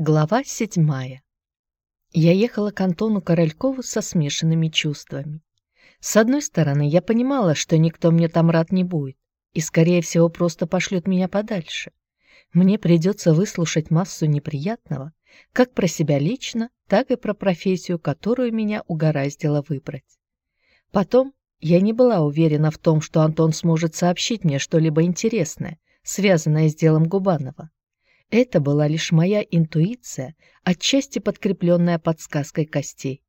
Глава седьмая. Я ехала к Антону Королькову со смешанными чувствами. С одной стороны, я понимала, что никто мне там рад не будет, и, скорее всего, просто пошлют меня подальше. Мне придется выслушать массу неприятного, как про себя лично, так и про профессию, которую меня угораздило выбрать. Потом я не была уверена в том, что Антон сможет сообщить мне что-либо интересное, связанное с делом Губанова. Это была лишь моя интуиция, отчасти подкрепленная подсказкой костей.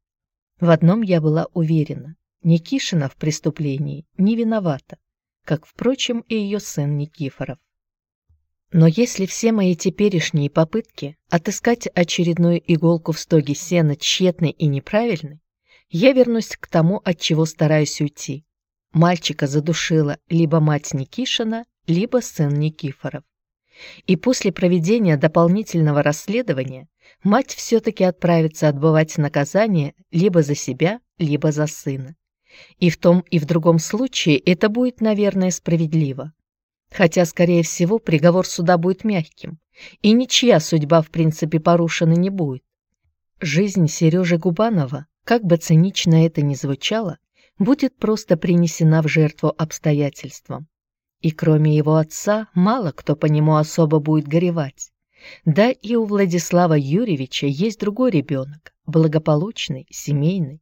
В одном я была уверена. Никишина в преступлении не виновата, как, впрочем, и ее сын Никифоров. Но если все мои теперешние попытки отыскать очередную иголку в стоге сена тщетны и неправильны, я вернусь к тому, от чего стараюсь уйти. Мальчика задушила либо мать Никишина, либо сын Никифоров. И после проведения дополнительного расследования мать все-таки отправится отбывать наказание либо за себя, либо за сына. И в том и в другом случае это будет, наверное, справедливо. Хотя, скорее всего, приговор суда будет мягким, и ничья судьба, в принципе, порушена не будет. Жизнь Сережи Губанова, как бы цинично это ни звучало, будет просто принесена в жертву обстоятельствам. И кроме его отца, мало кто по нему особо будет горевать. Да и у Владислава Юрьевича есть другой ребенок, благополучный, семейный.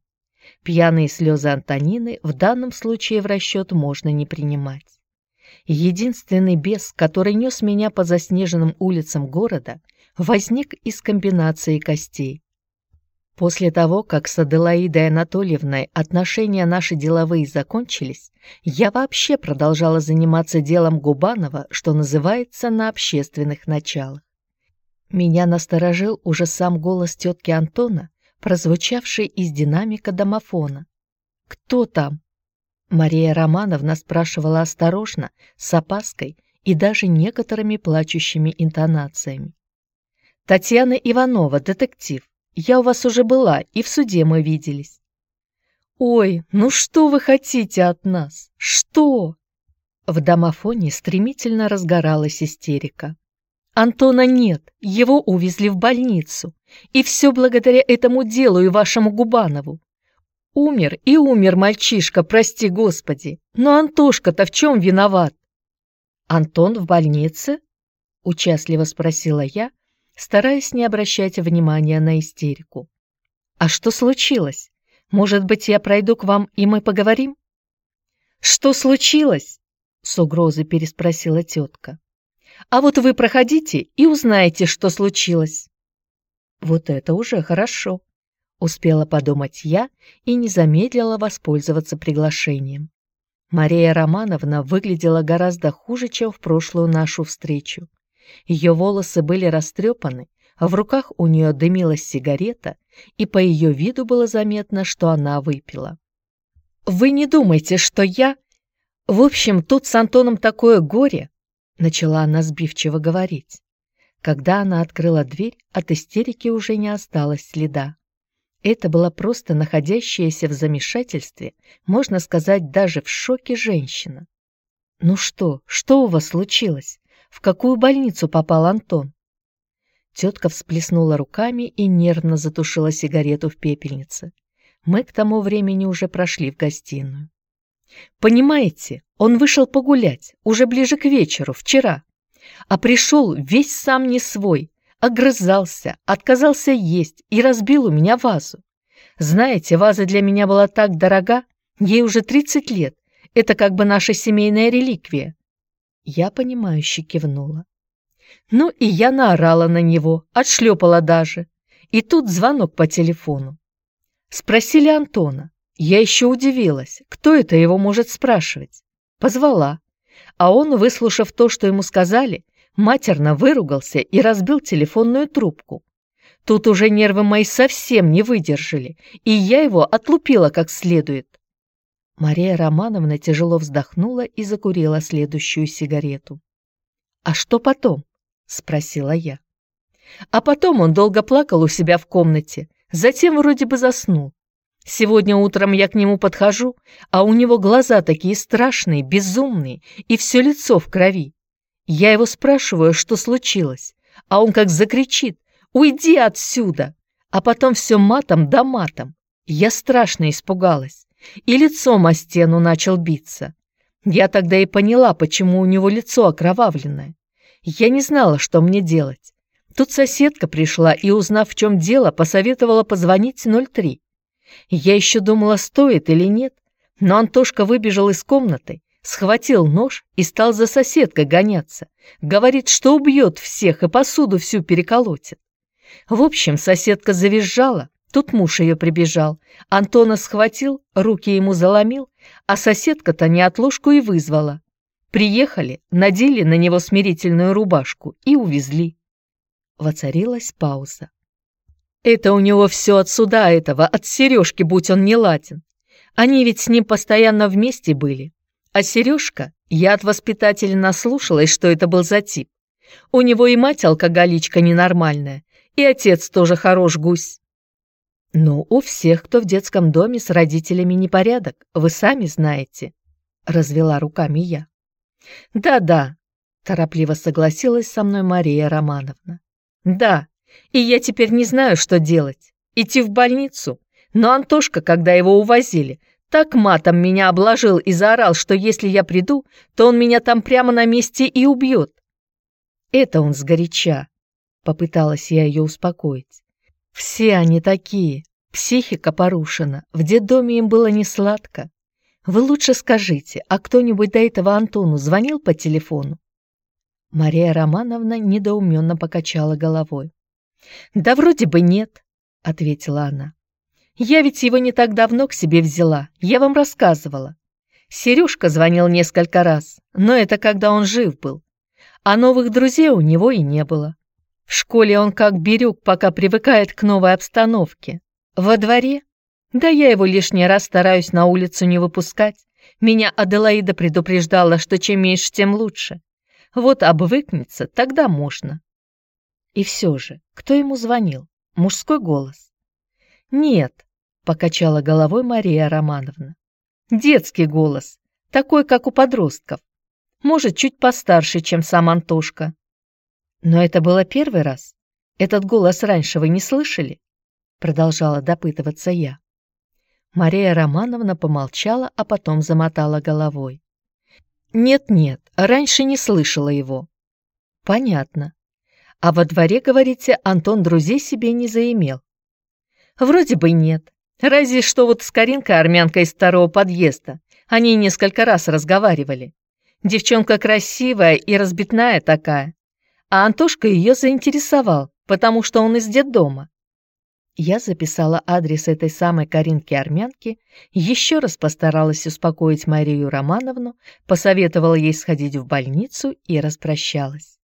Пьяные слезы Антонины в данном случае в расчет можно не принимать. Единственный бес, который нес меня по заснеженным улицам города, возник из комбинации костей. После того, как с Аделаидой Анатольевной отношения наши деловые закончились, я вообще продолжала заниматься делом Губанова, что называется, на общественных началах. Меня насторожил уже сам голос тетки Антона, прозвучавший из динамика домофона. «Кто там?» Мария Романовна спрашивала осторожно, с опаской и даже некоторыми плачущими интонациями. «Татьяна Иванова, детектив. Я у вас уже была, и в суде мы виделись. Ой, ну что вы хотите от нас? Что? В домофоне стремительно разгоралась истерика. Антона нет, его увезли в больницу. И все благодаря этому делу и вашему Губанову. Умер и умер мальчишка, прости господи. Но Антошка-то в чем виноват? Антон в больнице? Участливо спросила я, стараясь не обращать внимания на истерику. «А что случилось? Может быть, я пройду к вам, и мы поговорим?» «Что случилось?» — с угрозой переспросила тетка. «А вот вы проходите и узнаете, что случилось». «Вот это уже хорошо», — успела подумать я и не замедлила воспользоваться приглашением. Мария Романовна выглядела гораздо хуже, чем в прошлую нашу встречу. Ее волосы были растрепаны, а в руках у нее дымилась сигарета, и по ее виду было заметно, что она выпила. «Вы не думайте, что я...» «В общем, тут с Антоном такое горе!» — начала она сбивчиво говорить. Когда она открыла дверь, от истерики уже не осталось следа. Это была просто находящаяся в замешательстве, можно сказать, даже в шоке женщина. «Ну что, что у вас случилось?» В какую больницу попал Антон. Тетка всплеснула руками и нервно затушила сигарету в пепельнице. Мы к тому времени уже прошли в гостиную. «Понимаете, он вышел погулять, уже ближе к вечеру, вчера, а пришел весь сам не свой, огрызался, отказался есть и разбил у меня вазу. Знаете, ваза для меня была так дорога, ей уже 30 лет, это как бы наша семейная реликвия. Я, понимающе кивнула. Ну и я наорала на него, отшлепала даже. И тут звонок по телефону. Спросили Антона. Я еще удивилась, кто это его может спрашивать. Позвала. А он, выслушав то, что ему сказали, матерно выругался и разбил телефонную трубку. Тут уже нервы мои совсем не выдержали, и я его отлупила как следует. Мария Романовна тяжело вздохнула и закурила следующую сигарету. «А что потом?» — спросила я. А потом он долго плакал у себя в комнате, затем вроде бы заснул. Сегодня утром я к нему подхожу, а у него глаза такие страшные, безумные, и все лицо в крови. Я его спрашиваю, что случилось, а он как закричит. Уйди отсюда! А потом все матом да матом. Я страшно испугалась, и лицом о стену начал биться. Я тогда и поняла, почему у него лицо окровавленное. Я не знала, что мне делать. Тут соседка пришла и, узнав, в чем дело, посоветовала позвонить 03. Я еще думала, стоит или нет, но Антошка выбежал из комнаты, схватил нож и стал за соседкой гоняться. Говорит, что убьет всех и посуду всю переколотит. В общем, соседка завизжала, тут муж ее прибежал. Антона схватил, руки ему заломил, а соседка-то неотложку и вызвала. Приехали, надели на него смирительную рубашку и увезли. Воцарилась пауза. Это у него все от суда этого, от Сережки, будь он не ладен. Они ведь с ним постоянно вместе были. А Сережка, я от воспитателя наслушалась, что это был за тип. У него и мать алкоголичка ненормальная, и отец тоже хорош гусь. Ну, у всех, кто в детском доме с родителями непорядок, вы сами знаете, развела руками я. Да-да, торопливо согласилась со мной Мария Романовна. Да, и я теперь не знаю, что делать. Идти в больницу? Но Антошка, когда его увозили, так матом меня обложил и заорал, что если я приду, то он меня там прямо на месте и убьет. Это он сгоряча. Попыталась я ее успокоить. Все они такие. Психика порушена. В детдоме им было не сладко. Вы лучше скажите, а кто-нибудь до этого Антону звонил по телефону? Мария Романовна недоуменно покачала головой. «Да вроде бы нет», — ответила она. «Я ведь его не так давно к себе взяла, я вам рассказывала. Сережка звонил несколько раз, но это когда он жив был. А новых друзей у него и не было. В школе он как бирюк, пока привыкает к новой обстановке. Во дворе? Да я его лишний раз стараюсь на улицу не выпускать. Меня Аделаида предупреждала, что чем меньше, тем лучше. Вот обвыкнется, тогда можно. И все же, кто ему звонил? Мужской голос. Нет, покачала головой Мария Романовна. Детский голос, такой, как у подростков. Может, чуть постарше, чем сам Антошка. Но это было первый раз. Этот голос раньше вы не слышали? Продолжала допытываться я. Мария Романовна помолчала, а потом замотала головой. «Нет-нет, раньше не слышала его». «Понятно. А во дворе, говорите, Антон друзей себе не заимел?» «Вроде бы нет. Разве что вот с Каринкой, армянкой из второго подъезда. Они несколько раз разговаривали. Девчонка красивая и разбитная такая. А Антошка ее заинтересовал, потому что он из детдома. Я записала адрес этой самой Каринки-армянки, еще раз постаралась успокоить Марию Романовну, посоветовала ей сходить в больницу и распрощалась.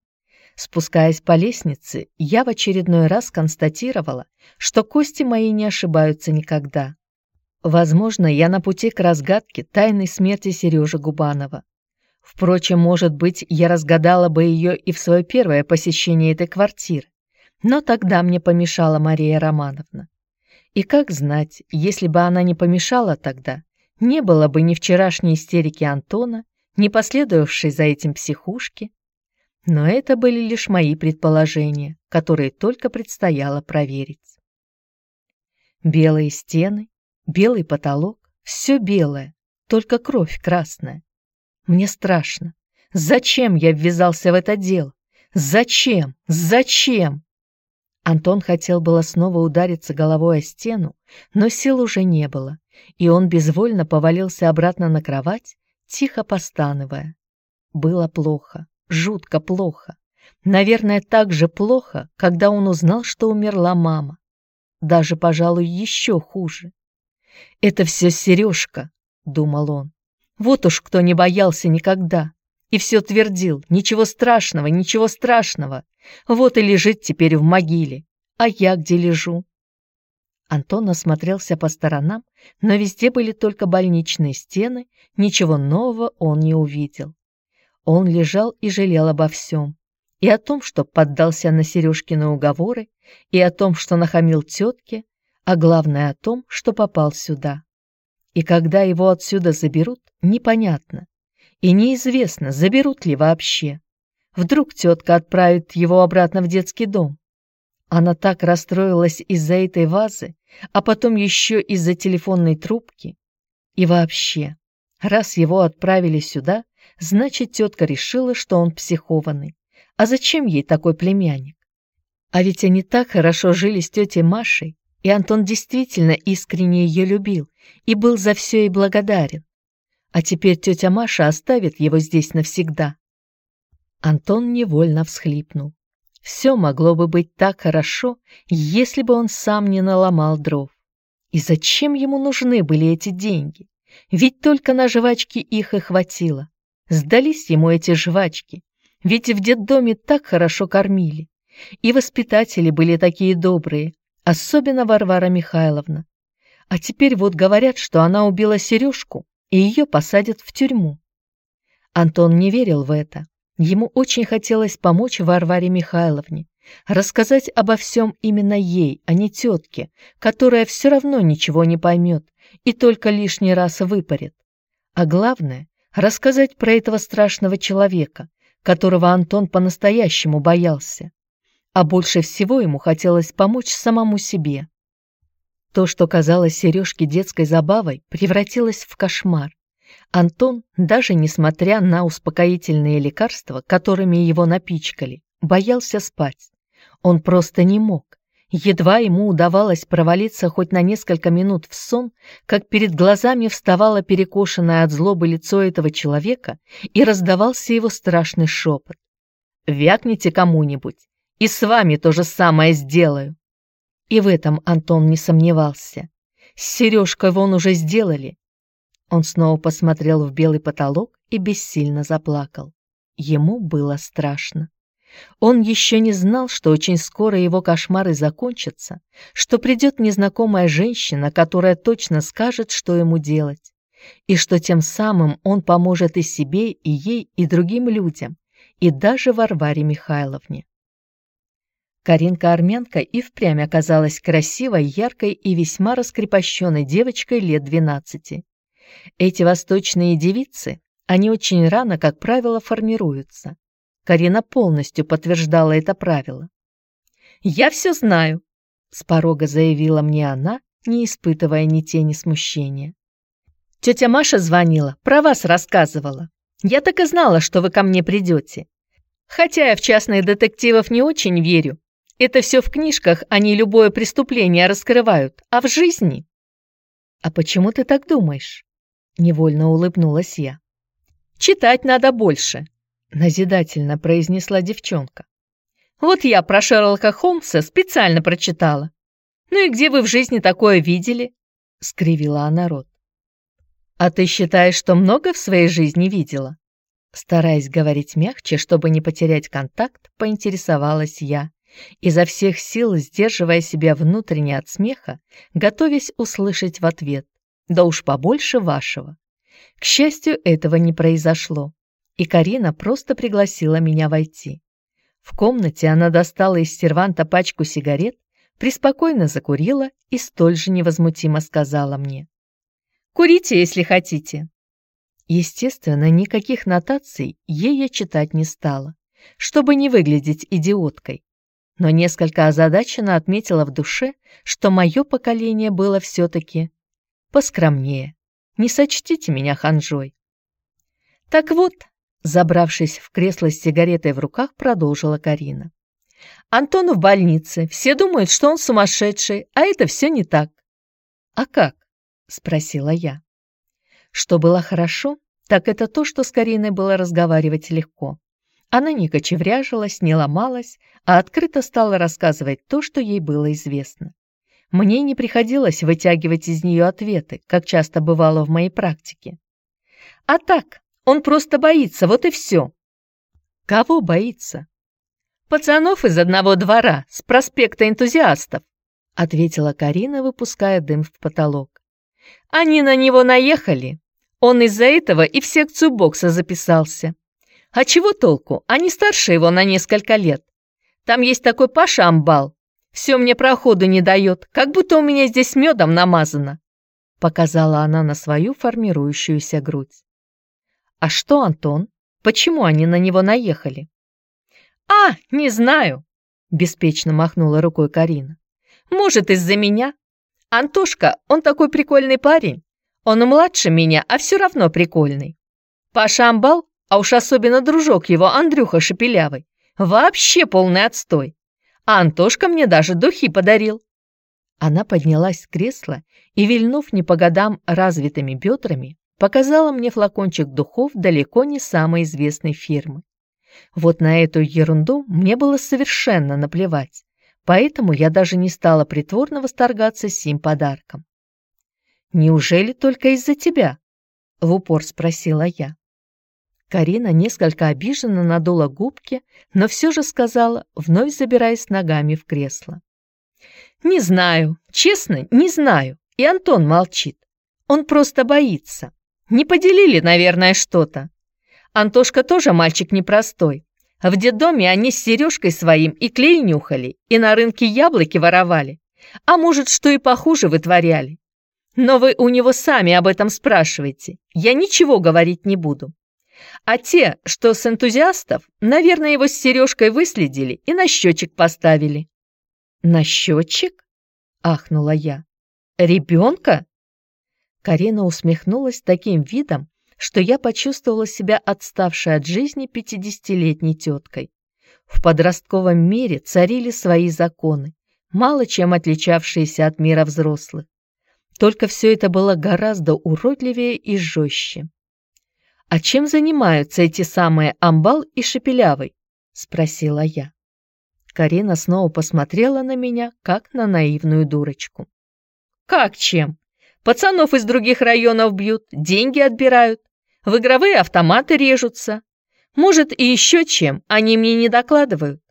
Спускаясь по лестнице, я в очередной раз констатировала, что кости мои не ошибаются никогда. Возможно, я на пути к разгадке тайной смерти Сережи Губанова. Впрочем, может быть, я разгадала бы ее и в свое первое посещение этой квартиры. Но тогда мне помешала Мария Романовна. И как знать, если бы она не помешала тогда, не было бы ни вчерашней истерики Антона, ни последовавшей за этим психушки. Но это были лишь мои предположения, которые только предстояло проверить. Белые стены, белый потолок, все белое, только кровь красная. Мне страшно. Зачем я ввязался в это дело? Зачем? Зачем? Антон хотел было снова удариться головой о стену, но сил уже не было, и он безвольно повалился обратно на кровать, тихо постановая. Было плохо, жутко плохо. Наверное, так же плохо, когда он узнал, что умерла мама. Даже, пожалуй, еще хуже. «Это все Сережка», — думал он. «Вот уж кто не боялся никогда и все твердил, ничего страшного, ничего страшного. Вот и лежит теперь в могиле. А я где лежу? Антон осмотрелся по сторонам, но везде были только больничные стены, ничего нового он не увидел. Он лежал и жалел обо всем. И о том, что поддался на Сережкины уговоры, и о том, что нахамил тетке, а главное о том, что попал сюда. И когда его отсюда заберут, непонятно. И неизвестно, заберут ли вообще. Вдруг тетка отправит его обратно в детский дом. Она так расстроилась из-за этой вазы, а потом еще из-за телефонной трубки. И вообще, раз его отправили сюда, значит, тетка решила, что он психованный. А зачем ей такой племянник? А ведь они так хорошо жили с тетей Машей, и Антон действительно искренне ее любил и был за все ей благодарен. А теперь тетя Маша оставит его здесь навсегда. Антон невольно всхлипнул. Все могло бы быть так хорошо, если бы он сам не наломал дров. И зачем ему нужны были эти деньги? Ведь только на жвачки их и хватило. Сдались ему эти жвачки, ведь в детдоме так хорошо кормили. И воспитатели были такие добрые, особенно Варвара Михайловна. А теперь вот говорят, что она убила Сережку, и ее посадят в тюрьму. Антон не верил в это. Ему очень хотелось помочь Варваре Михайловне, рассказать обо всем именно ей, а не тетке, которая все равно ничего не поймет и только лишний раз выпарит. А главное, рассказать про этого страшного человека, которого Антон по-настоящему боялся. А больше всего ему хотелось помочь самому себе. То, что казалось Сережке детской забавой, превратилось в кошмар. Антон, даже несмотря на успокоительные лекарства, которыми его напичкали, боялся спать. Он просто не мог. Едва ему удавалось провалиться хоть на несколько минут в сон, как перед глазами вставало перекошенное от злобы лицо этого человека и раздавался его страшный шепот. «Вякните кому-нибудь, и с вами то же самое сделаю». И в этом Антон не сомневался. С Сережкой вон уже сделали. Он снова посмотрел в белый потолок и бессильно заплакал. Ему было страшно. Он еще не знал, что очень скоро его кошмары закончатся, что придет незнакомая женщина, которая точно скажет, что ему делать, и что тем самым он поможет и себе, и ей, и другим людям, и даже Варваре Михайловне. Каринка-армянка и впрямь оказалась красивой, яркой и весьма раскрепощенной девочкой лет 12. Эти восточные девицы, они очень рано, как правило, формируются. Карина полностью подтверждала это правило. «Я все знаю», — с порога заявила мне она, не испытывая ни тени смущения. «Тетя Маша звонила, про вас рассказывала. Я так и знала, что вы ко мне придете. Хотя я в частных детективов не очень верю. Это все в книжках, они любое преступление раскрывают, а в жизни...» «А почему ты так думаешь?» Невольно улыбнулась я. «Читать надо больше назидательно произнесла девчонка. Вот я про Шерлока Холмса специально прочитала. Ну и где вы в жизни такое видели? скривила она рот. А ты считаешь, что много в своей жизни видела? Стараясь говорить мягче, чтобы не потерять контакт, поинтересовалась я, изо всех сил сдерживая себя внутренне от смеха, готовясь услышать в ответ «Да уж побольше вашего». К счастью, этого не произошло и Карина просто пригласила меня войти. В комнате она достала из серванта пачку сигарет, приспокойно закурила и столь же невозмутимо сказала мне. «Курите, если хотите». Естественно, никаких нотаций ей я читать не стала, чтобы не выглядеть идиоткой. Но несколько озадаченно отметила в душе, что мое поколение было все-таки поскромнее. Не сочтите меня ханжой. Так вот, Забравшись в кресло с сигаретой в руках, продолжила Карина. «Антон в больнице. Все думают, что он сумасшедший, а это все не так». «А как?» — спросила я. Что было хорошо, так это то, что с Кариной было разговаривать легко. Она не кочевряжилась, не ломалась, а открыто стала рассказывать то, что ей было известно. Мне не приходилось вытягивать из нее ответы, как часто бывало в моей практике. А так, он просто боится, вот и все. Кого боится? Пацанов из одного двора, с проспекта энтузиастов, ответила Карина, выпуская дым в потолок. Они на него наехали. Он из-за этого и в секцию бокса записался. А чего толку? Они старше его на несколько лет. Там есть такой Паша Амбал. Все мне проходу не дает, как будто у меня здесь медом намазано. Показала она на свою формирующуюся грудь. А что Антон? Почему они на него наехали? А, не знаю, беспечно махнула рукой Карина. «Может, из-за меня? Антошка, он такой прикольный парень. Он младше меня, а все равно прикольный. Паша Амбал, а уж особенно дружок его, Андрюха Шепелявый, вообще полный отстой. А Антошка мне даже духи подарил. Она поднялась с кресла и, вильнув не по годам развитыми бедрами, показала мне флакончик духов далеко не самой известной фирмы. Вот на эту ерунду мне было совершенно наплевать, поэтому я даже не стала притворно восторгаться сим подарком. «Неужели только из-за тебя?» — в упор спросила я. Карина несколько обиженно надула губки, но все же сказала, вновь забираясь ногами в кресло. «Не знаю, честно, не знаю». И Антон молчит. Он просто боится. Не поделили, наверное, что-то. Антошка тоже мальчик непростой. В детдоме они с Сережкой своим и клей нюхали, и на рынке яблоки воровали. А может, что и похуже вытворяли. Но вы у него сами об этом спрашиваете. Я ничего говорить не буду. А те, что с энтузиастов, наверное, его с Сережкой выследили и на счетчик поставили. «На счетчик?» — ахнула я. «Ребенка?» Карина усмехнулась таким видом, что я почувствовала себя отставшей от жизни пятидесятилетней теткой. В подростковом мире царили свои законы, мало чем отличавшиеся от мира взрослых. Только все это было гораздо уродливее и жестче. «А чем занимаются эти самые Амбал и Шепелявый?» — спросила я. Карина снова посмотрела на меня, как на наивную дурочку. «Как чем? Пацанов из других районов бьют, деньги отбирают, в игровые автоматы режутся. Может, и еще чем, они мне не докладывают.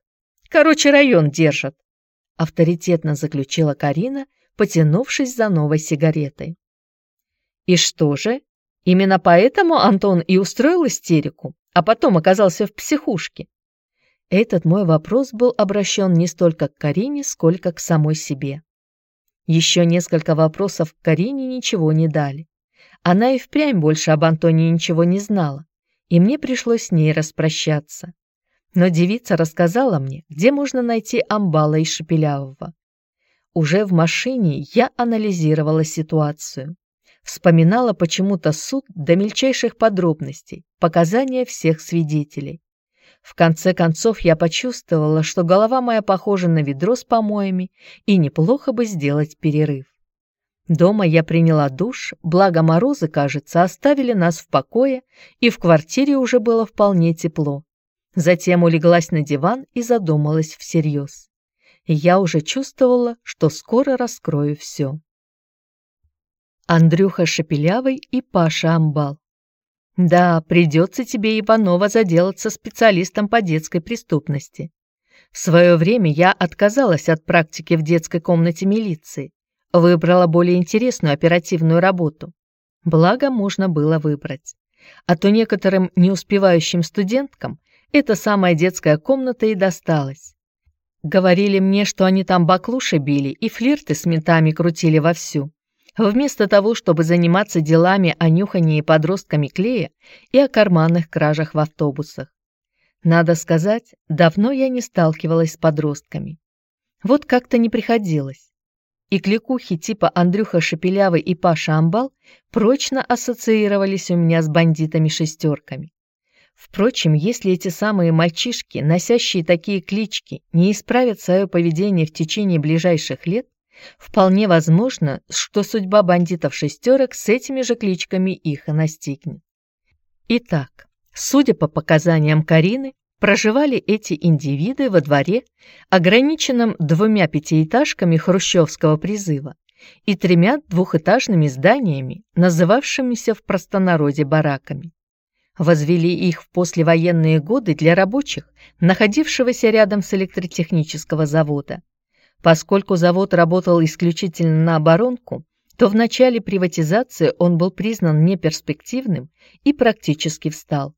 Короче, район держат», — авторитетно заключила Карина, потянувшись за новой сигаретой. «И что же? Именно поэтому Антон и устроил истерику, а потом оказался в психушке?» Этот мой вопрос был обращен не столько к Карине, сколько к самой себе. Еще несколько вопросов к Карине ничего не дали. Она и впрямь больше об Антоне ничего не знала, и мне пришлось с ней распрощаться. Но девица рассказала мне, где можно найти Амбала и Шепелявого. Уже в машине я анализировала ситуацию. Вспоминала почему-то суд до мельчайших подробностей, показания всех свидетелей. В конце концов я почувствовала, что голова моя похожа на ведро с помоями, и неплохо бы сделать перерыв. Дома я приняла душ, благо морозы, кажется, оставили нас в покое, и в квартире уже было вполне тепло. Затем улеглась на диван и задумалась всерьез. Я уже чувствовала, что скоро раскрою все. Андрюха Шепелявый и Паша Амбал. Да, придется тебе, Иванова, заделаться специалистом по детской преступности. В свое время я отказалась от практики в детской комнате милиции, выбрала более интересную оперативную работу. Благо, можно было выбрать. А то некоторым не успевающим студенткам эта самая детская комната и досталась. Говорили мне, что они там баклуши били и флирты с ментами крутили вовсю. Вместо того, чтобы заниматься делами о нюхании подростками клея и о карманных кражах в автобусах. Надо сказать, давно я не сталкивалась с подростками. Вот как-то не приходилось. И кликухи типа Андрюха Шепелявый и Паша Амбал прочно ассоциировались у меня с бандитами-шестерками. Впрочем, если эти самые мальчишки, носящие такие клички, не исправят свое поведение в течение ближайших лет, Вполне возможно, что судьба бандитов-шестерок с этими же кличками их и настигнет. Итак, судя по показаниям Карины, проживали эти индивиды во дворе, ограниченном двумя пятиэтажками хрущевского призыва и тремя двухэтажными зданиями, называвшимися в простонародье бараками. Возвели их в послевоенные годы для рабочих, находившегося рядом с электротехнического завода. Поскольку завод работал исключительно на оборонку, то в начале приватизации он был признан неперспективным и практически встал.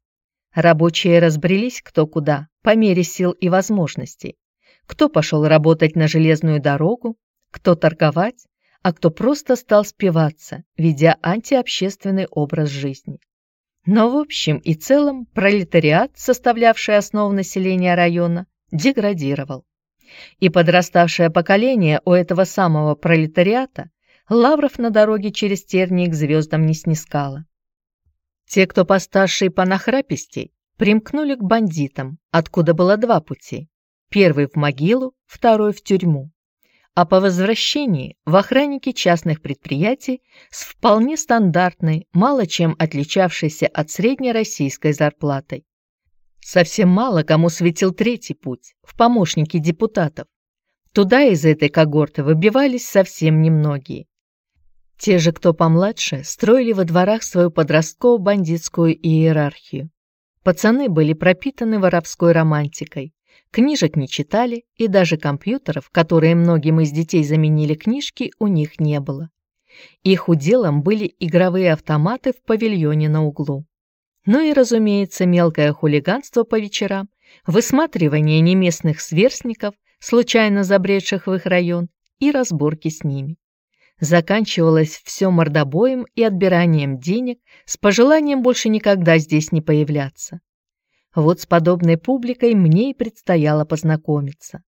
Рабочие разбрелись кто куда, по мере сил и возможностей. Кто пошел работать на железную дорогу, кто торговать, а кто просто стал спиваться, ведя антиобщественный образ жизни. Но в общем и целом пролетариат, составлявший основу населения района, деградировал. И подраставшее поколение у этого самого пролетариата лавров на дороге через тернии к звездам не снискало. Те, кто постарше и понахрапистей, примкнули к бандитам, откуда было два пути. Первый в могилу, второй в тюрьму. А по возвращении в охранники частных предприятий с вполне стандартной, мало чем отличавшейся от средней российской зарплатой. Совсем мало кому светил третий путь, в помощники депутатов. Туда из этой когорты выбивались совсем немногие. Те же, кто помладше, строили во дворах свою подростково-бандитскую иерархию. Пацаны были пропитаны воровской романтикой, книжек не читали, и даже компьютеров, которые многим из детей заменили книжки, у них не было. Их уделом были игровые автоматы в павильоне на углу. Ну и, разумеется, мелкое хулиганство по вечерам, высматривание неместных сверстников, случайно забредших в их район, и разборки с ними. Заканчивалось все мордобоем и отбиранием денег с пожеланием больше никогда здесь не появляться. Вот с подобной публикой мне и предстояло познакомиться.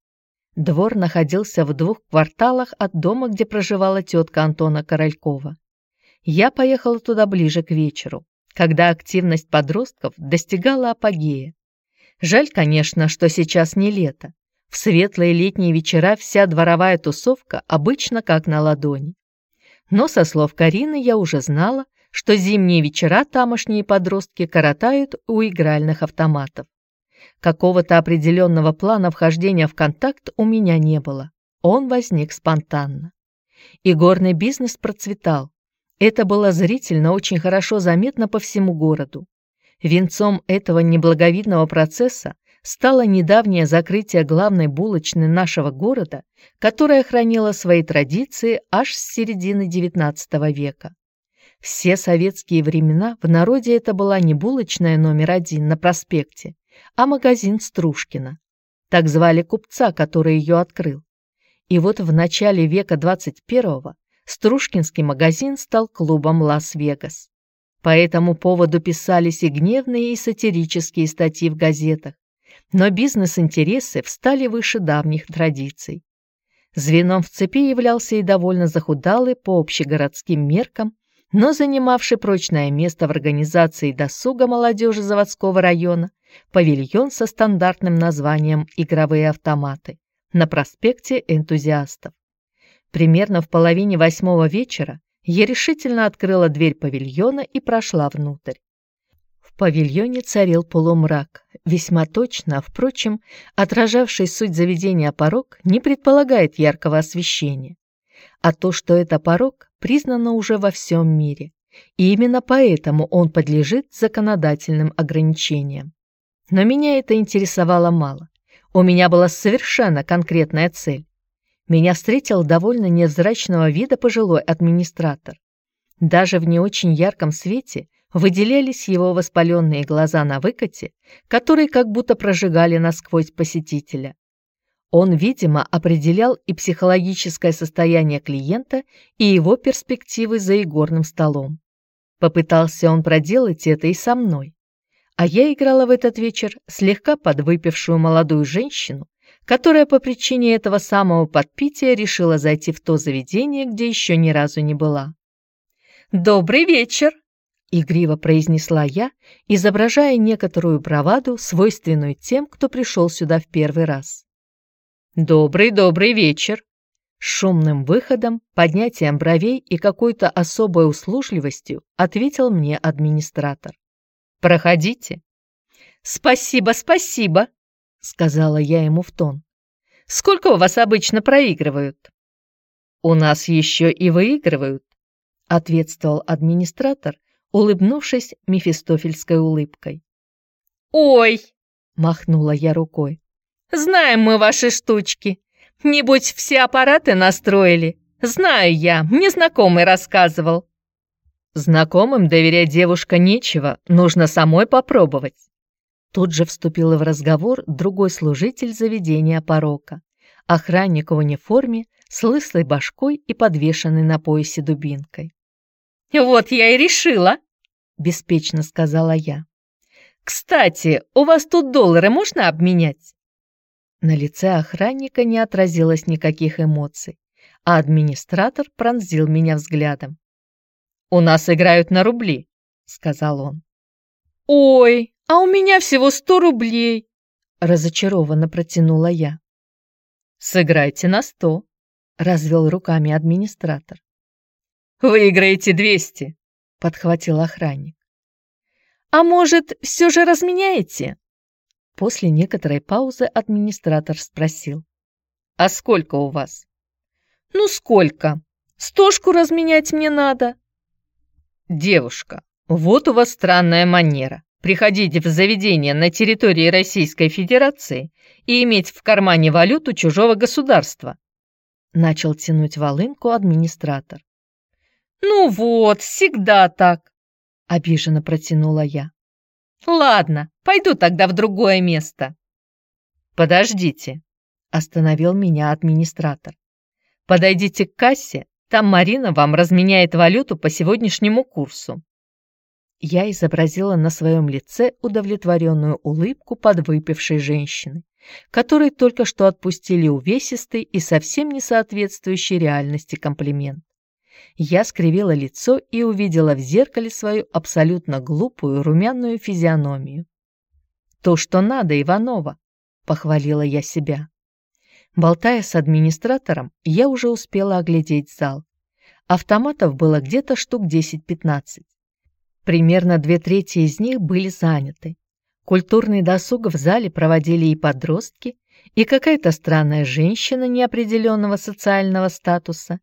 Двор находился в двух кварталах от дома, где проживала тетка Антона Королькова. Я поехала туда ближе к вечеру, когда активность подростков достигала апогея. Жаль, конечно, что сейчас не лето, в светлые летние вечера вся дворовая тусовка обычно как на ладони. Но со слов Карины я уже знала, что зимние вечера тамошние подростки коротают у игральных автоматов. Какого-то определенного плана вхождения в контакт у меня не было. Он возник спонтанно. И горный бизнес процветал. Это было зрительно очень хорошо заметно по всему городу. Венцом этого неблаговидного процесса стало недавнее закрытие главной булочной нашего города, которая хранила свои традиции аж с середины XIX века. Все советские времена в народе это была не булочная номер один на проспекте, а магазин Стружкина. Так звали купца, который ее открыл. И вот в начале века 21-го Стружкинский магазин стал клубом Лас-Вегас. По этому поводу писались и гневные, и сатирические статьи в газетах, но бизнес-интересы встали выше давних традиций. Звеном в цепи являлся и довольно захудалый по общегородским меркам, но занимавший прочное место в организации досуга молодежи заводского района павильон со стандартным названием «Игровые автоматы» на проспекте энтузиастов. Примерно в половине восьмого вечера я решительно открыла дверь павильона и прошла внутрь. В павильоне царил полумрак, весьма точно, впрочем, отражавший суть заведения порог не предполагает яркого освещения. А то, что это порог, признано уже во всем мире, и именно поэтому он подлежит законодательным ограничениям. Но меня это интересовало мало. У меня была совершенно конкретная цель. Меня встретил довольно невзрачного вида пожилой администратор. Даже в не очень ярком свете выделялись его воспаленные глаза на выкате, которые как будто прожигали насквозь посетителя. Он, видимо, определял и психологическое состояние клиента, и его перспективы за игорным столом. Попытался он проделать это и со мной. А я играла в этот вечер слегка подвыпившую молодую женщину, которая по причине этого самого подпития решила зайти в то заведение, где еще ни разу не была. «Добрый вечер!» — игриво произнесла я, изображая некоторую браваду, свойственную тем, кто пришел сюда в первый раз. «Добрый-добрый вечер!» Шумным выходом, поднятием бровей и какой-то особой услужливостью ответил мне администратор. «Проходите». «Спасибо, спасибо!» — сказала я ему в тон. «Сколько у вас обычно проигрывают?» «У нас еще и выигрывают», — ответствовал администратор, улыбнувшись мефистофельской улыбкой. «Ой!» — махнула я рукой. «Знаем мы ваши штучки. Небудь все аппараты настроили. Знаю я, мне знакомый рассказывал». Знакомым доверять девушка нечего, нужно самой попробовать. Тут же вступила в разговор другой служитель заведения порока, охранник в униформе с лысой башкой и подвешенной на поясе дубинкой. «Вот я и решила!» — беспечно сказала я. «Кстати, у вас тут доллары можно обменять?» На лице охранника не отразилось никаких эмоций, а администратор пронзил меня взглядом. «У нас играют на рубли», — сказал он. «Ой, а у меня всего сто рублей!» — разочарованно протянула я. «Сыграйте на сто», — развел руками администратор. «Выиграете двести», — подхватил охранник. «А может, все же разменяете?» После некоторой паузы администратор спросил. «А сколько у вас?» «Ну сколько? Стошку разменять мне надо». «Девушка, вот у вас странная манера. Приходить в заведение на территории Российской Федерации и иметь в кармане валюту чужого государства». Начал тянуть волынку администратор. «Ну вот, всегда так», — обиженно протянула я. «Ладно, пойду тогда в другое место». «Подождите», — остановил меня администратор. «Подойдите к кассе, там Марина вам разменяет валюту по сегодняшнему курсу». Я изобразила на своем лице удовлетворенную улыбку подвыпившей женщины, которой только что отпустили увесистый и совсем не соответствующий реальности комплимент. Я скривила лицо и увидела в зеркале свою абсолютно глупую румяную физиономию. «То, что надо, Иванова!» — похвалила я себя. Болтая с администратором, я уже успела оглядеть зал. Автоматов было где-то штук 10-15. Примерно две трети из них были заняты. Культурный досуг в зале проводили и подростки, и какая-то странная женщина неопределенного социального статуса,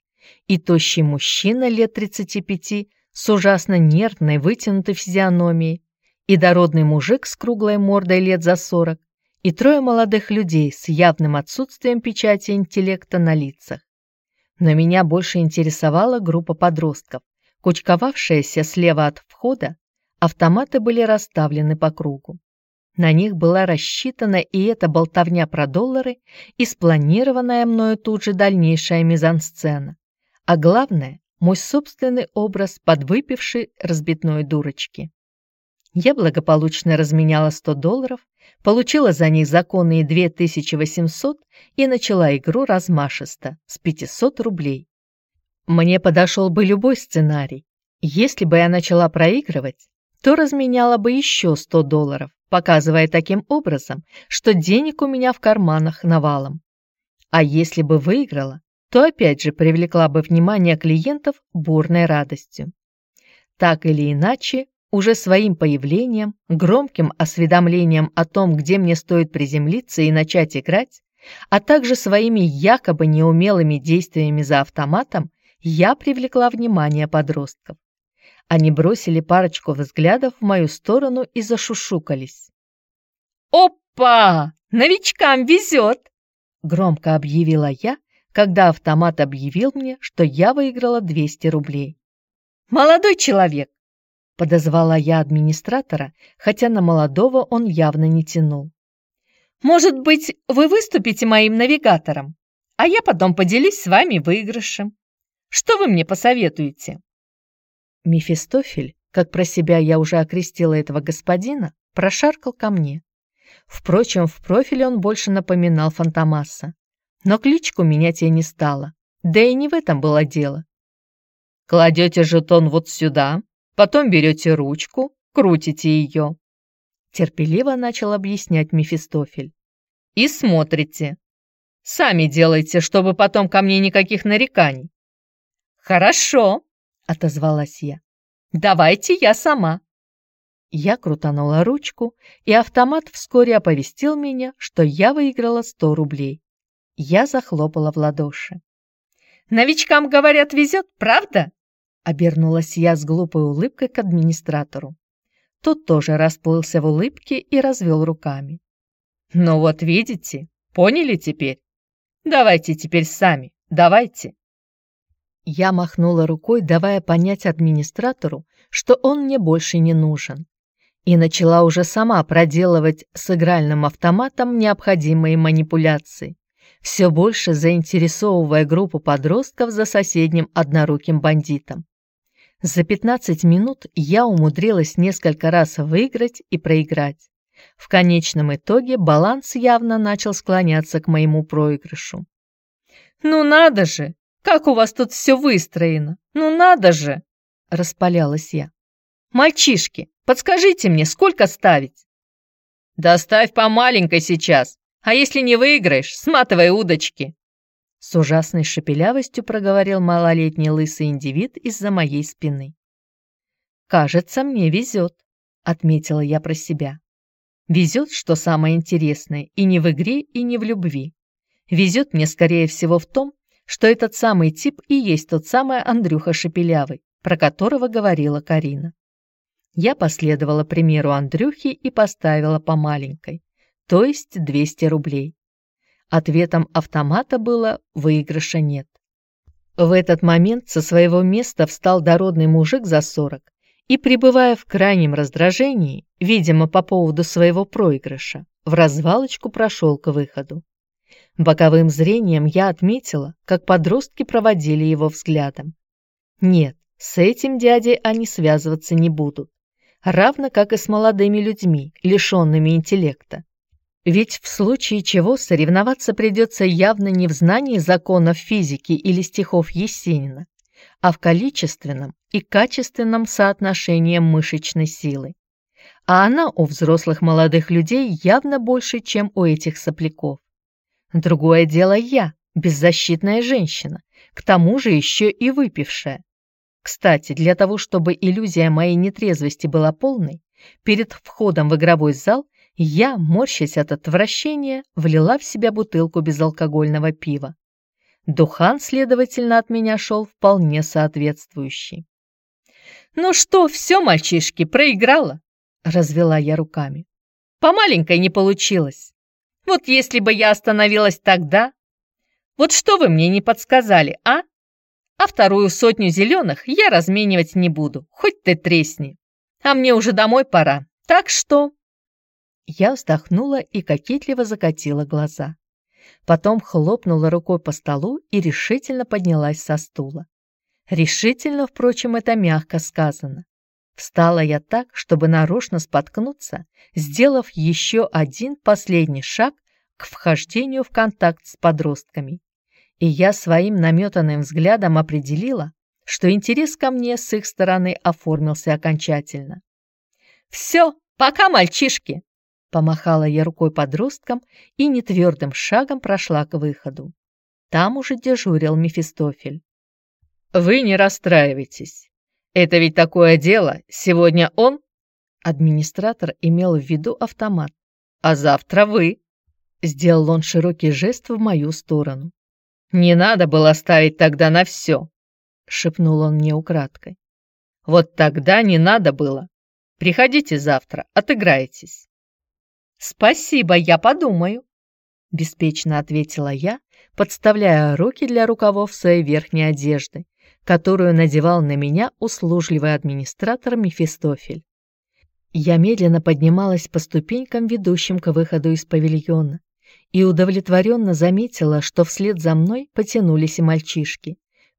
и тощий мужчина лет 35 с ужасно нервной вытянутой физиономией, и дородный мужик с круглой мордой лет за 40, и трое молодых людей с явным отсутствием печати интеллекта на лицах. Но меня больше интересовала группа подростков, кучковавшаяся слева от входа, автоматы были расставлены по кругу. На них была рассчитана и эта болтовня про доллары, и спланированная мною тут же дальнейшая мизансцена а главное, мой собственный образ подвыпившей разбитной дурочки. Я благополучно разменяла 100 долларов, получила за них законные 2800 и начала игру размашисто, с 500 рублей. Мне подошел бы любой сценарий. Если бы я начала проигрывать, то разменяла бы еще 100 долларов, показывая таким образом, что денег у меня в карманах навалом. А если бы выиграла, то опять же привлекла бы внимание клиентов бурной радостью. Так или иначе, уже своим появлением, громким осведомлением о том, где мне стоит приземлиться и начать играть, а также своими якобы неумелыми действиями за автоматом, я привлекла внимание подростков. Они бросили парочку взглядов в мою сторону и зашушукались. «Опа! Новичкам везет!» Громко объявила я когда автомат объявил мне, что я выиграла 200 рублей. «Молодой человек!» — подозвала я администратора, хотя на молодого он явно не тянул. «Может быть, вы выступите моим навигатором, а я потом поделюсь с вами выигрышем. Что вы мне посоветуете?» Мефистофель, как про себя я уже окрестила этого господина, прошаркал ко мне. Впрочем, в профиле он больше напоминал Фантомаса. Но кличку менять я не стала, да и не в этом было дело. Кладете жетон вот сюда, потом берете ручку, крутите ее. Терпеливо начал объяснять Мефистофель. И смотрите. Сами делайте, чтобы потом ко мне никаких нареканий. Хорошо, отозвалась я. Давайте я сама. Я крутанула ручку, и автомат вскоре оповестил меня, что я выиграла 100 рублей. Я захлопала в ладоши. «Новичкам, говорят, везет, правда?» Обернулась я с глупой улыбкой к администратору. Тот тоже расплылся в улыбке и развел руками. «Ну вот видите, поняли теперь? Давайте теперь сами, давайте!» Я махнула рукой, давая понять администратору, что он мне больше не нужен, и начала уже сама проделывать с игральным автоматом необходимые манипуляции все больше заинтересовывая группу подростков за соседним одноруким бандитом. За 15 минут я умудрилась несколько раз выиграть и проиграть. В конечном итоге баланс явно начал склоняться к моему проигрышу. «Ну надо же! Как у вас тут все выстроено! Ну надо же!» – распалялась я. «Мальчишки, подскажите мне, сколько ставить?» «Доставь по маленькой сейчас, а если не выиграешь, сматывай удочки!» С ужасной шепелявостью проговорил малолетний лысый индивид из-за моей спины. «Кажется, мне везет», — отметила я про себя. «Везет, что самое интересное, и не в игре, и не в любви. Везет мне, скорее всего, в том, что этот самый тип и есть тот самый Андрюха Шепелявый, про которого говорила Карина. Я последовала примеру Андрюхи и поставила по маленькой, то есть 200 рублей. Ответом автомата было «выигрыша нет». В этот момент со своего места встал дородный мужик за 40 и, пребывая в крайнем раздражении, видимо, по поводу своего проигрыша, в развалочку прошел к выходу. Боковым зрением я отметила, как подростки проводили его взглядом. Нет, с этим дядей они связываться не будут, равно как и с молодыми людьми, лишенными интеллекта. Ведь в случае чего соревноваться придется явно не в знании законов физики или стихов Есенина, а в количественном и качественном соотношении мышечной силы. А она у взрослых молодых людей явно больше, чем у этих сопляков. Другое дело я, беззащитная женщина, к тому же еще и выпившая. Кстати, для того, чтобы иллюзия моей нетрезвости была полной, перед входом в игровой зал я, морщась от отвращения, влила в себя бутылку безалкогольного пива. Духан, следовательно, от меня шел вполне соответствующий. «Ну что, все, мальчишки, проиграла?» — развела я руками. «По маленькой не получилось. Вот если бы я остановилась тогда... Вот что вы мне не подсказали, а? А вторую сотню зеленых я разменивать не буду, хоть ты тресни. А мне уже домой пора, так что...» Я вздохнула и кокетливо закатила глаза. Потом хлопнула рукой по столу и решительно поднялась со стула. Решительно, впрочем, это мягко сказано. Встала я так, чтобы нарочно споткнуться, сделав еще один последний шаг к вхождению в контакт с подростками. И я своим наметанным взглядом определила, что интерес ко мне с их стороны оформился окончательно. «Все, пока, мальчишки!» Помахала я рукой подросткам и нетвердым шагом прошла к выходу. Там уже дежурил Мефистофель. «Вы не расстраивайтесь. Это ведь такое дело. Сегодня он...» Администратор имел в виду автомат. «А завтра вы...» Сделал он широкий жест в мою сторону. «Не надо было ставить тогда на все», — шепнул он мне украдкой. «Вот тогда не надо было. Приходите завтра, отыграетесь». «Спасибо, я подумаю», — беспечно ответила я, подставляя руки для рукавов своей верхней одежды, которую надевал на меня услужливый администратор Мефистофель. Я медленно поднималась по ступенькам, ведущим к выходу из павильона, и удовлетворенно заметила, что вслед за мной потянулись и мальчишки,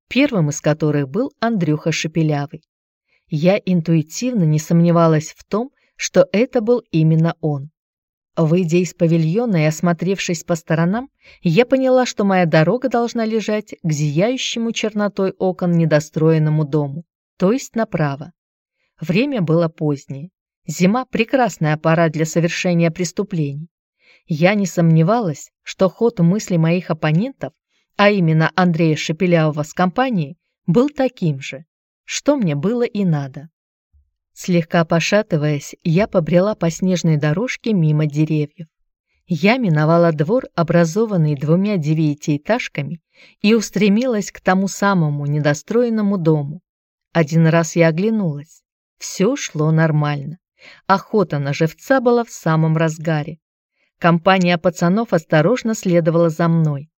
первым из которых был Андрюха Шепелявый. Я интуитивно не сомневалась в том, что это был именно он. Выйдя из павильона и осмотревшись по сторонам, я поняла, что моя дорога должна лежать к зияющему чернотой окон недостроенному дому, то есть направо. Время было позднее. Зима – прекрасная пора для совершения преступлений. Я не сомневалась, что ход мысли моих оппонентов, а именно Андрея Шепелявого с компанией, был таким же, что мне было и надо. Слегка пошатываясь, я побрела по снежной дорожке мимо деревьев. Я миновала двор, образованный двумя девятиэтажками, и устремилась к тому самому недостроенному дому. Один раз я оглянулась. Все шло нормально. Охота на живца была в самом разгаре. Компания пацанов осторожно следовала за мной.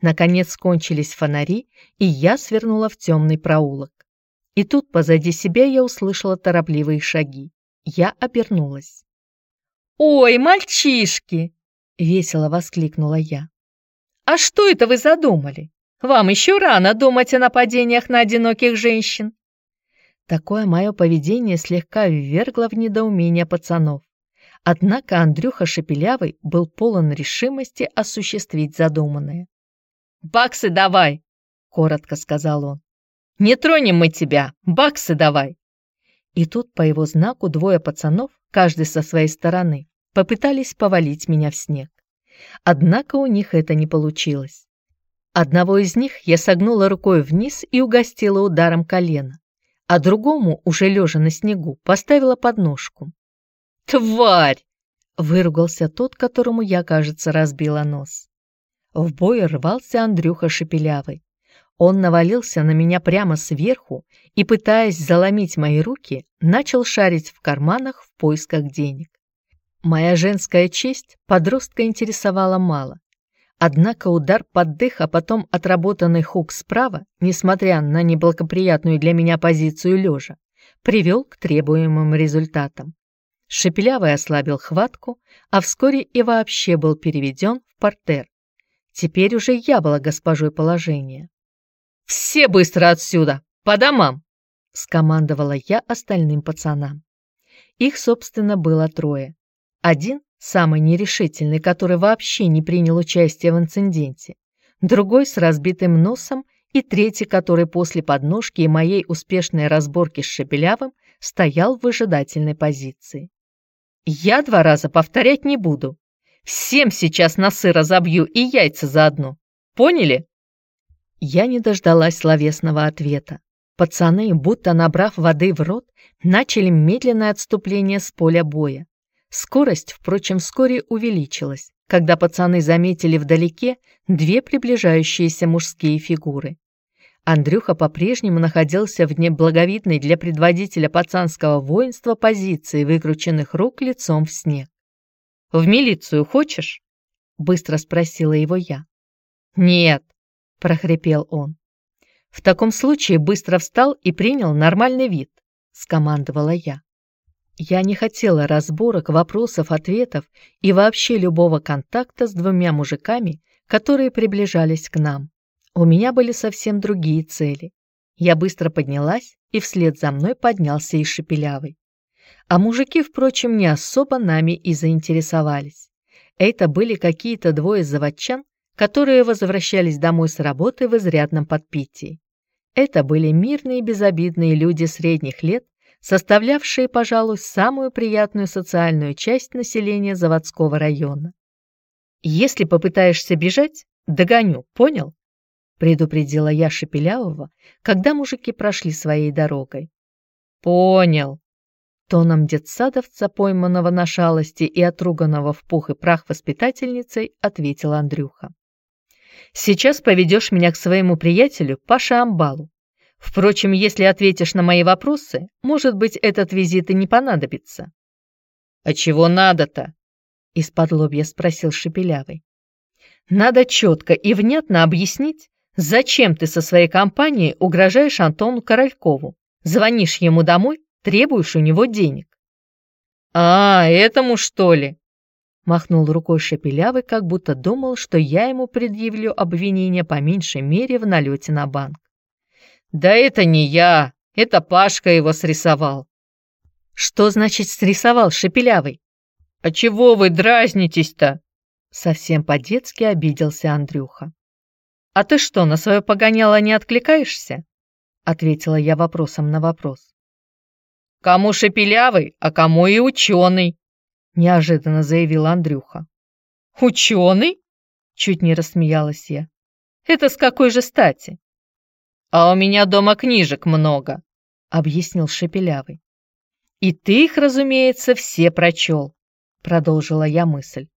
Наконец кончились фонари, и я свернула в темный проулок. И тут позади себя я услышала торопливые шаги. Я обернулась. «Ой, мальчишки!» — весело воскликнула я. «А что это вы задумали? Вам еще рано думать о нападениях на одиноких женщин». Такое мое поведение слегка ввергло в недоумение пацанов. Однако Андрюха Шепелявый был полон решимости осуществить задуманное. «Баксы давай!» — коротко сказал он. «Не тронем мы тебя! Баксы давай!» И тут по его знаку двое пацанов, каждый со своей стороны, попытались повалить меня в снег. Однако у них это не получилось. Одного из них я согнула рукой вниз и угостила ударом колена, а другому, уже лежа на снегу, поставила подножку. «Тварь!» — выругался тот, которому я, кажется, разбила нос. В бой рвался Андрюха Шепелявый. Он навалился на меня прямо сверху и, пытаясь заломить мои руки, начал шарить в карманах в поисках денег. Моя женская честь подростка интересовала мало. Однако удар под дых, а потом отработанный хук справа, несмотря на неблагоприятную для меня позицию лежа, привел к требуемым результатам. Шепелявый ослабил хватку, а вскоре и вообще был переведен в портер. Теперь уже я была госпожой положения. «Все быстро отсюда! По домам!» — скомандовала я остальным пацанам. Их, собственно, было трое. Один, самый нерешительный, который вообще не принял участие в инциденте, другой с разбитым носом и третий, который после подножки и моей успешной разборки с Шепелявым стоял в выжидательной позиции. «Я два раза повторять не буду. Всем сейчас носы разобью и яйца заодно. Поняли?» Я не дождалась словесного ответа. Пацаны, будто набрав воды в рот, начали медленное отступление с поля боя. Скорость, впрочем, вскоре увеличилась, когда пацаны заметили вдалеке две приближающиеся мужские фигуры. Андрюха по-прежнему находился в неблаговидной для предводителя пацанского воинства позиции выкрученных рук лицом в снег. «В милицию хочешь?» — быстро спросила его я. «Нет», — прохрипел он. «В таком случае быстро встал и принял нормальный вид», — скомандовала я. Я не хотела разборок, вопросов, ответов и вообще любого контакта с двумя мужиками, которые приближались к нам. У меня были совсем другие цели. Я быстро поднялась, и вслед за мной поднялся и Шепелявый. А мужики, впрочем, не особо нами и заинтересовались. Это были какие-то двое заводчан, которые возвращались домой с работы в изрядном подпитии. Это были мирные безобидные люди средних лет, составлявшие, пожалуй, самую приятную социальную часть населения заводского района. «Если попытаешься бежать, догоню, понял?» предупредила я Шепелявого, когда мужики прошли своей дорогой. «Понял», тоном детсадовца, пойманного на шалости и отруганного в пух и прах воспитательницей, ответил Андрюха. «Сейчас поведешь меня к своему приятелю Паше Амбалу. Впрочем, если ответишь на мои вопросы, может быть, этот визит и не понадобится». «А чего надо-то?» — из-под лобья спросил Шепелявый. «Надо четко и внятно объяснить, зачем ты со своей компанией угрожаешь Антону Королькову, звонишь ему домой, требуешь у него денег». «А, этому что ли?» Махнул рукой Шепелявый, как будто думал, что я ему предъявлю обвинение по меньшей мере в налете на банк. «Да это не я, это Пашка его срисовал». «Что значит срисовал, Шепелявый?» «А чего вы дразнитесь-то?» Совсем по-детски обиделся Андрюха. «А ты что, на свое погоняло не откликаешься?» Ответила я вопросом на вопрос. «Кому шепелявый, а кому и ученый», неожиданно заявил Андрюха. «Ученый?» Чуть не рассмеялась я. «Это с какой же стати?» «А у меня дома книжек много», — объяснил Шепелявый. «И ты их, разумеется, все прочел», — продолжила я мысль.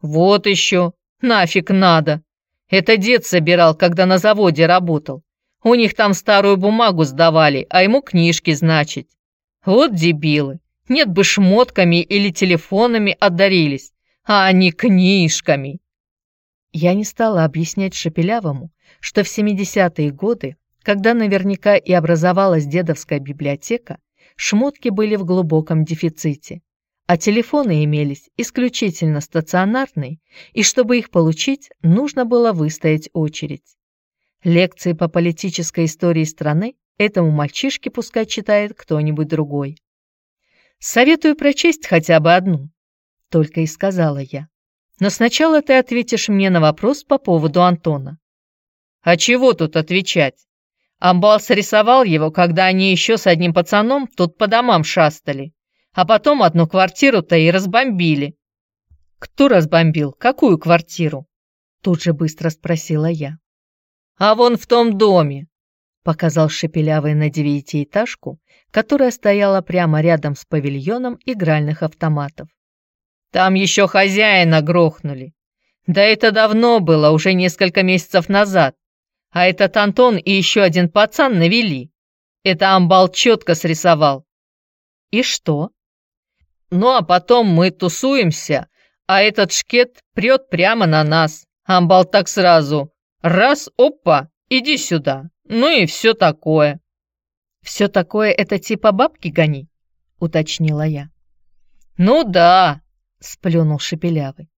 «Вот еще! Нафиг надо! Это дед собирал, когда на заводе работал. У них там старую бумагу сдавали, а ему книжки значить. Вот дебилы! Нет бы шмотками или телефонами одарились, а они книжками!» Я не стала объяснять Шепелявому, что в 70-е годы, когда наверняка и образовалась дедовская библиотека, шмотки были в глубоком дефиците, а телефоны имелись исключительно стационарные, и чтобы их получить, нужно было выстоять очередь. Лекции по политической истории страны этому мальчишке пускай читает кто-нибудь другой. Советую прочесть хотя бы одну, — только и сказала я. «Но сначала ты ответишь мне на вопрос по поводу Антона». «А чего тут отвечать? Амбал срисовал его, когда они еще с одним пацаном тут по домам шастали, а потом одну квартиру-то и разбомбили». «Кто разбомбил? Какую квартиру?» Тут же быстро спросила я. «А вон в том доме», — показал Шепелявый на девятиэтажку, которая стояла прямо рядом с павильоном игральных автоматов. «Там еще хозяина грохнули. Да это давно было, уже несколько месяцев назад. А этот Антон и еще один пацан навели. Это амбал четко срисовал». «И что?» «Ну а потом мы тусуемся, а этот шкет прет прямо на нас. Амбал так сразу. Раз, опа, иди сюда. Ну и все такое. Все такое это типа бабки гони, уточнила я. Ну да, сплюнул Шепелявый.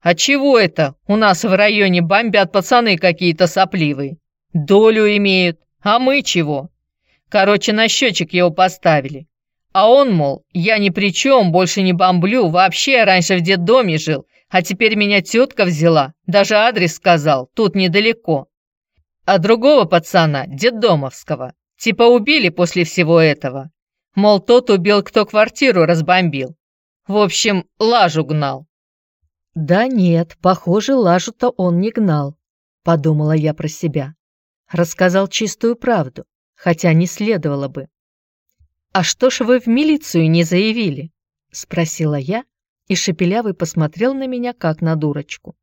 А чего это? У нас в районе бомбят пацаны какие-то сопливые. Долю имеют. А мы чего? Короче, на счетчик его поставили. А он, мол, я ни при чем, больше не бомблю, вообще раньше в детдоме жил, а теперь меня тетка взяла, даже адрес сказал, тут недалеко. А другого пацана, детдомовского, типа убили после всего этого. Мол, тот убил, кто квартиру разбомбил. В общем, лажу гнал. Да нет, похоже, лажу-то он не гнал, подумала я про себя. Рассказал чистую правду, хотя не следовало бы. «А что ж вы в милицию не заявили?» — спросила я, и Шепелявый посмотрел на меня, как на дурочку.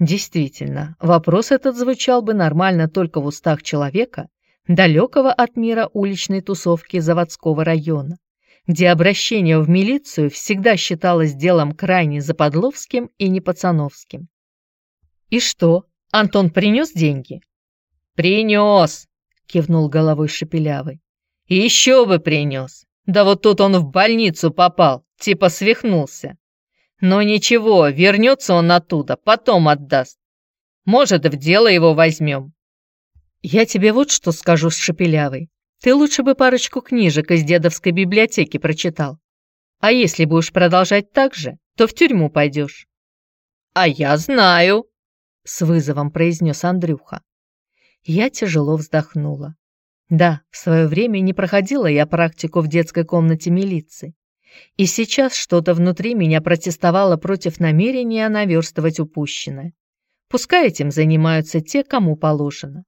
Действительно, вопрос этот звучал бы нормально только в устах человека, далекого от мира уличной тусовки заводского района, где обращение в милицию всегда считалось делом крайне западловским и непацановским. «И что, Антон принес деньги?» «Принес!» — кивнул головой Шепелявый. «И еще бы принес! Да вот тут он в больницу попал, типа свихнулся. Но ничего, вернется он оттуда, потом отдаст. Может, в дело его возьмем. Я тебе вот что скажу с Шепелявой. Ты лучше бы парочку книжек из дедовской библиотеки прочитал. А если будешь продолжать так же, то в тюрьму пойдешь. А я знаю, с вызовом произнес Андрюха. Я тяжело вздохнула. Да, в свое время не проходила я практику в детской комнате милиции. И сейчас что-то внутри меня протестовало против намерения наверстывать упущенное. Пускай этим занимаются те, кому положено.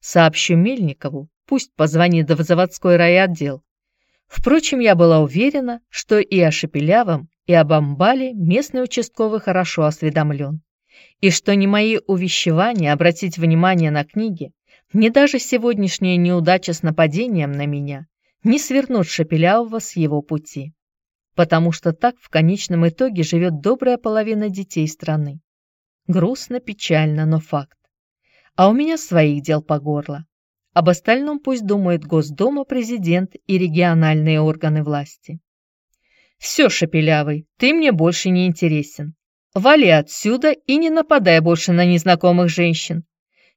Сообщу Мельникову, пусть позвонит в заводской райотдел. Впрочем, я была уверена, что и о Шепелявом, и об Амбале местный участковый хорошо осведомлен. И что не мои увещевания обратить внимание на книги, ни даже сегодняшняя неудача с нападением на меня не свернут Шепелявого с его пути потому что так в конечном итоге живет добрая половина детей страны. Грустно, печально, но факт. А у меня своих дел по горло. Об остальном пусть думает Госдума, президент и региональные органы власти. Все, Шепелявый, ты мне больше не интересен. Вали отсюда и не нападай больше на незнакомых женщин.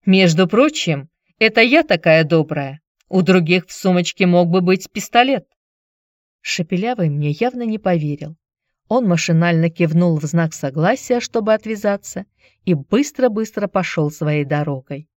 Между прочим, это я такая добрая. У других в сумочке мог бы быть пистолет. Шепелявый мне явно не поверил. Он машинально кивнул в знак согласия, чтобы отвязаться, и быстро-быстро пошел своей дорогой.